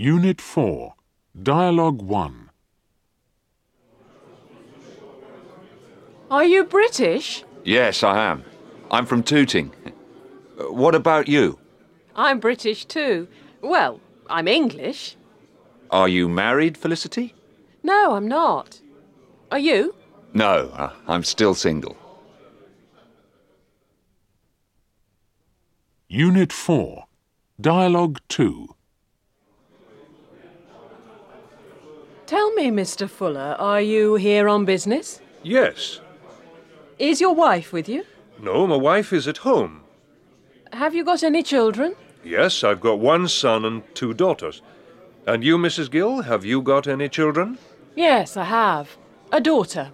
Unit 4, Dialogue 1. Are you British? Yes, I am. I'm from Tooting. What about you? I'm British too. Well, I'm English. Are you married, Felicity? No, I'm not. Are you? No, uh, I'm still single. Unit 4, Dialogue 2. Me, Mr. Fuller, are you here on business? Yes. Is your wife with you? No, my wife is at home. Have you got any children? Yes, I've got one son and two daughters. And you, Mrs. Gill, have you got any children? Yes, I have. A daughter.